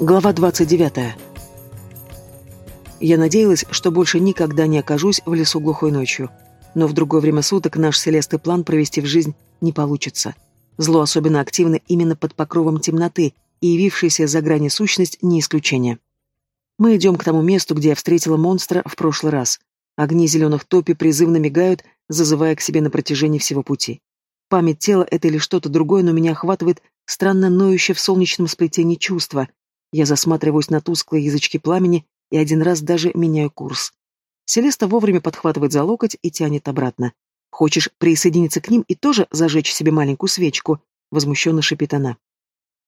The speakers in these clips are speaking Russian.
Глава 29. Я надеялась, что больше никогда не окажусь в лесу глухой ночью. Но в другое время суток наш селестый план провести в жизнь не получится. Зло особенно активно именно под покровом темноты, и явившаяся за грани сущность не исключение. Мы идем к тому месту, где я встретила монстра в прошлый раз. Огни зеленых топи призывно мигают, зазывая к себе на протяжении всего пути. Память тела — это или что-то другое, но меня охватывает странно ноющее в солнечном сплетении чувство — я засматриваюсь на тусклые язычки пламени и один раз даже меняю курс. Селеста вовремя подхватывает за локоть и тянет обратно. «Хочешь присоединиться к ним и тоже зажечь себе маленькую свечку?» — возмущенно шипит она.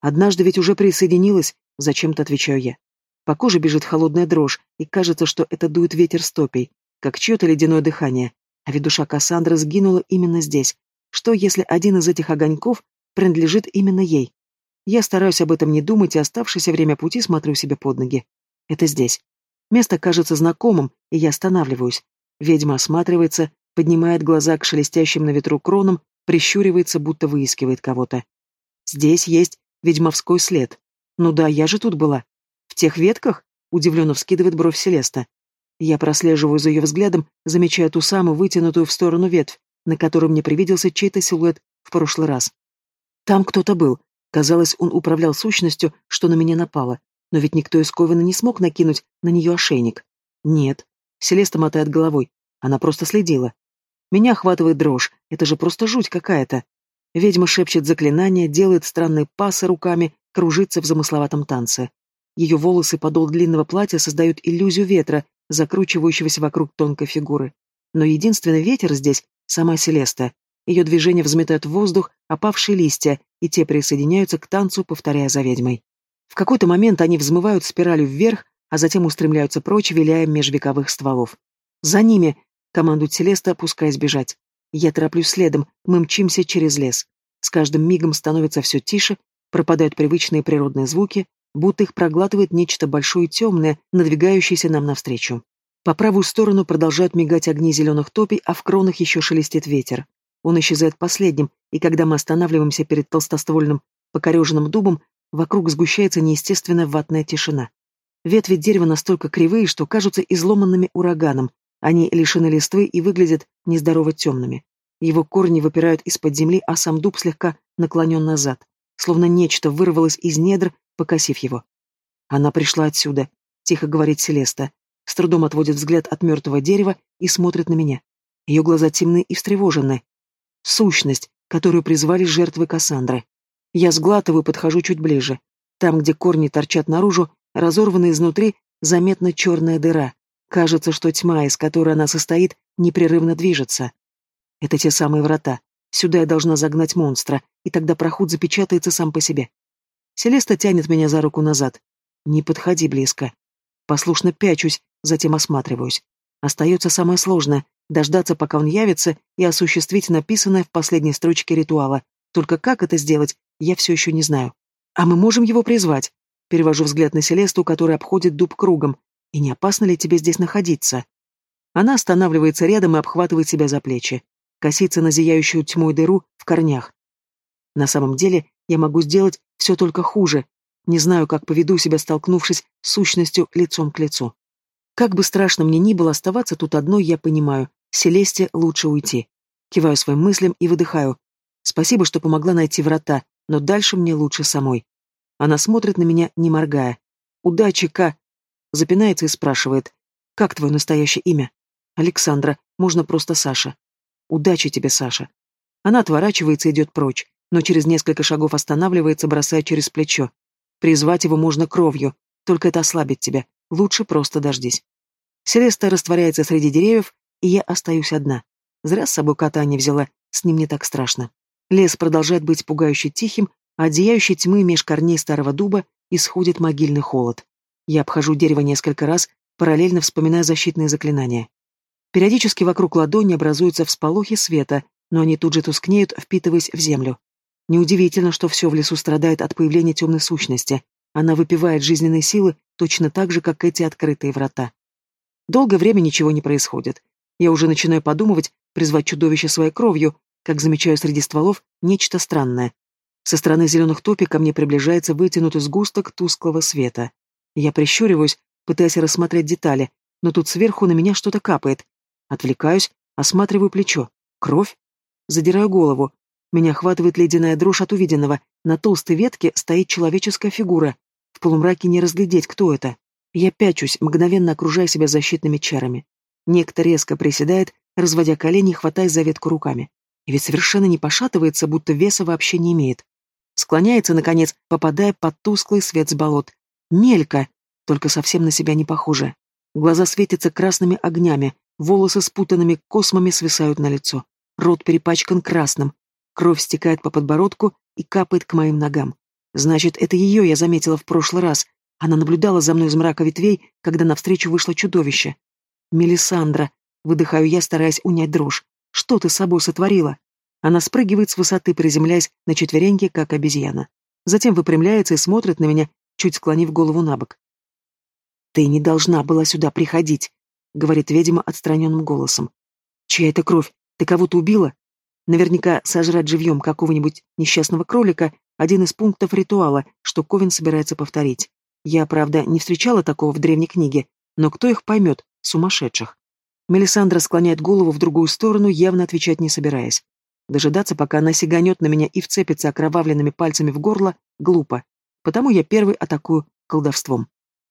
«Однажды ведь уже присоединилась», — зачем-то отвечаю я. По коже бежит холодная дрожь, и кажется, что это дует ветер стопей, как чье-то ледяное дыхание. А ведь душа Кассандры сгинула именно здесь. Что, если один из этих огоньков принадлежит именно ей? Я стараюсь об этом не думать и оставшееся время пути смотрю себе под ноги. Это здесь. Место кажется знакомым, и я останавливаюсь. Ведьма осматривается, поднимает глаза к шелестящим на ветру кронам, прищуривается, будто выискивает кого-то. Здесь есть ведьмовской след. Ну да, я же тут была. В тех ветках? Удивленно вскидывает бровь Селеста. Я прослеживаю за ее взглядом, замечая ту самую вытянутую в сторону ветвь, на которой мне привиделся чей-то силуэт в прошлый раз. Там кто-то был, Казалось, он управлял сущностью, что на меня напало. Но ведь никто из Ковина не смог накинуть на нее ошейник. Нет. Селеста мотает головой. Она просто следила. Меня охватывает дрожь. Это же просто жуть какая-то. Ведьма шепчет заклинания, делает странные пасы руками, кружится в замысловатом танце. Ее волосы подол длинного платья создают иллюзию ветра, закручивающегося вокруг тонкой фигуры. Но единственный ветер здесь — сама Селеста. Ее движения взметают в воздух опавшие листья, и те присоединяются к танцу, повторяя за ведьмой. В какой-то момент они взмывают спиралью вверх, а затем устремляются прочь, виляя межвековых стволов. «За ними!» — командует Селеста, опускаясь бежать. Я тороплюсь следом, мы мчимся через лес. С каждым мигом становится все тише, пропадают привычные природные звуки, будто их проглатывает нечто большое и темное, надвигающееся нам навстречу. По правую сторону продолжают мигать огни зеленых топий, а в кронах еще шелестит ветер. Он исчезает последним, и когда мы останавливаемся перед толстоствольным покореженным дубом, вокруг сгущается неестественная ватная тишина. Ветви дерева настолько кривые, что кажутся изломанными ураганом, они лишены листвы и выглядят нездорово темными. Его корни выпирают из-под земли, а сам дуб слегка наклонен назад, словно нечто вырвалось из недр, покосив его. «Она пришла отсюда», — тихо говорит Селеста, с трудом отводит взгляд от мертвого дерева и смотрит на меня. Ее глаза темны и встревожены сущность, которую призвали жертвы Кассандры. Я сглатываю, подхожу чуть ближе. Там, где корни торчат наружу, разорвана изнутри, заметна черная дыра. Кажется, что тьма, из которой она состоит, непрерывно движется. Это те самые врата. Сюда я должна загнать монстра, и тогда проход запечатается сам по себе. Селеста тянет меня за руку назад. Не подходи близко. Послушно пячусь, затем осматриваюсь. Остается самое сложное дождаться, пока он явится, и осуществить написанное в последней строчке ритуала. Только как это сделать, я все еще не знаю. А мы можем его призвать. Перевожу взгляд на Селесту, которая обходит дуб кругом. И не опасно ли тебе здесь находиться? Она останавливается рядом и обхватывает себя за плечи. Косится на зияющую тьмой дыру в корнях. На самом деле, я могу сделать все только хуже. Не знаю, как поведу себя, столкнувшись с сущностью лицом к лицу. Как бы страшно мне ни было оставаться тут одной, я понимаю, Селесте лучше уйти. Киваю своим мыслям и выдыхаю. Спасибо, что помогла найти врата, но дальше мне лучше самой. Она смотрит на меня, не моргая. «Удачи, Ка!» Запинается и спрашивает. «Как твое настоящее имя?» «Александра, можно просто Саша». «Удачи тебе, Саша». Она отворачивается и идет прочь, но через несколько шагов останавливается, бросая через плечо. Призвать его можно кровью, только это ослабит тебя. Лучше просто дождись. Селеста растворяется среди деревьев, и я остаюсь одна. Зря с собой кота не взяла, с ним не так страшно. Лес продолжает быть пугающе тихим, а от тьмы меж корней старого дуба исходит могильный холод. Я обхожу дерево несколько раз, параллельно вспоминая защитные заклинания. Периодически вокруг ладони образуются всполохи света, но они тут же тускнеют, впитываясь в землю. Неудивительно, что все в лесу страдает от появления темной сущности. Она выпивает жизненные силы точно так же, как эти открытые врата. Долгое время ничего не происходит. Я уже начинаю подумывать, призвать чудовище своей кровью, как замечаю среди стволов нечто странное. Со стороны зеленых топий ко мне приближается вытянутый сгусток тусклого света. Я прищуриваюсь, пытаясь рассмотреть детали, но тут сверху на меня что-то капает. Отвлекаюсь, осматриваю плечо. Кровь? Задираю голову. Меня охватывает ледяная дрожь от увиденного. На толстой ветке стоит человеческая фигура. В полумраке не разглядеть, кто это. Я пячусь, мгновенно окружая себя защитными чарами. Некто резко приседает, разводя колени и хватаясь за ветку руками. И ведь совершенно не пошатывается, будто веса вообще не имеет. Склоняется, наконец, попадая под тусклый свет с болот. Мелька, только совсем на себя не похожа. Глаза светятся красными огнями, волосы спутанными космами свисают на лицо. Рот перепачкан красным. Кровь стекает по подбородку и капает к моим ногам. Значит, это ее я заметила в прошлый раз. Она наблюдала за мной из мрака ветвей, когда навстречу вышло чудовище. «Мелисандра», — выдыхаю я, стараясь унять дрожь. «Что ты с собой сотворила?» Она спрыгивает с высоты, приземляясь на четвереньки, как обезьяна. Затем выпрямляется и смотрит на меня, чуть склонив голову на бок. «Ты не должна была сюда приходить», — говорит ведьма отстраненным голосом. «Чья это кровь? Ты кого-то убила?» Наверняка сожрать живьем какого-нибудь несчастного кролика — один из пунктов ритуала, что Ковин собирается повторить. Я, правда, не встречала такого в древней книге, но кто их поймет, сумасшедших? Мелисандра склоняет голову в другую сторону, явно отвечать не собираясь. Дожидаться, пока она сиганет на меня и вцепится окровавленными пальцами в горло, глупо. Потому я первый атакую колдовством.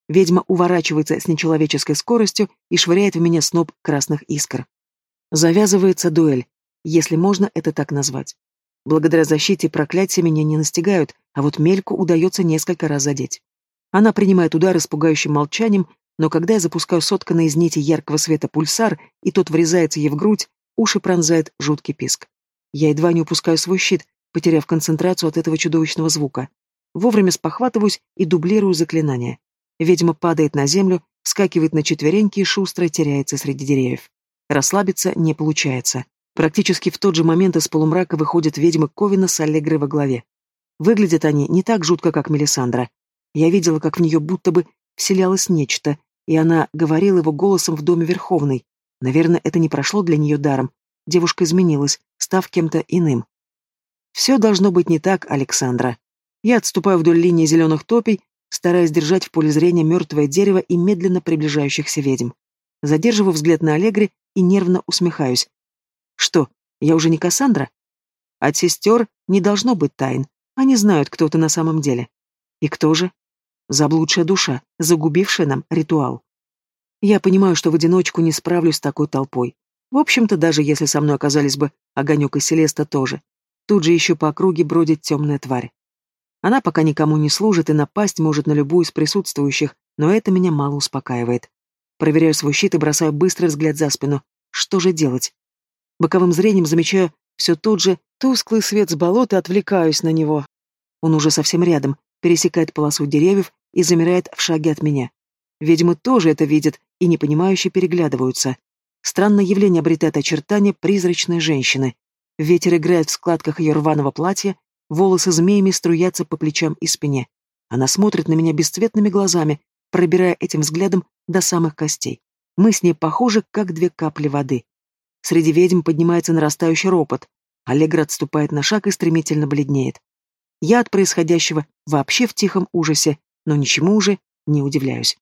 Ведьма уворачивается с нечеловеческой скоростью и швыряет в меня сноп красных искр. Завязывается дуэль, если можно это так назвать. Благодаря защите проклятия меня не настигают, а вот Мельку удается несколько раз задеть. Она принимает удар с молчанием, но когда я запускаю сотканный из нити яркого света пульсар, и тот врезается ей в грудь, уши пронзает жуткий писк. Я едва не упускаю свой щит, потеряв концентрацию от этого чудовищного звука. Вовремя спохватываюсь и дублирую заклинание. Ведьма падает на землю, вскакивает на четвереньки и шустро теряется среди деревьев. Расслабиться не получается. Практически в тот же момент из полумрака выходят ведьмы Ковина с Аллегрой во главе. Выглядят они не так жутко, как Мелисандра. Я видела, как в нее будто бы вселялось нечто, и она говорила его голосом в доме Верховной. Наверное, это не прошло для нее даром, девушка изменилась, став кем-то иным. Все должно быть не так, Александра. Я отступаю вдоль линии зеленых топий, стараясь держать в поле зрения мертвое дерево и медленно приближающихся ведьм. Задерживаю взгляд на Аллегри и нервно усмехаюсь. Что, я уже не Кассандра? От сестер не должно быть тайн. Они знают, кто ты на самом деле. И кто же? Заблудшая душа, загубившая нам ритуал. Я понимаю, что в одиночку не справлюсь с такой толпой. В общем-то, даже если со мной оказались бы Огонек и Селеста тоже. Тут же еще по округе бродит темная тварь. Она пока никому не служит и напасть может на любую из присутствующих, но это меня мало успокаивает. Проверяю свой щит и бросаю быстрый взгляд за спину. Что же делать? Боковым зрением замечаю все тот же тусклый свет с болота и отвлекаюсь на него. Он уже совсем рядом, пересекает полосу деревьев и замирает в шаге от меня. Ведьмы тоже это видят и непонимающе переглядываются. Странное явление обретает очертания призрачной женщины. Ветер играет в складках ее рваного платья, волосы змеями струятся по плечам и спине. Она смотрит на меня бесцветными глазами, пробирая этим взглядом до самых костей. Мы с ней похожи, как две капли воды. Среди ведьм поднимается нарастающий ропот. Аллегра отступает на шаг и стремительно бледнеет. Я от происходящего вообще в тихом ужасе, но ничему уже не удивляюсь.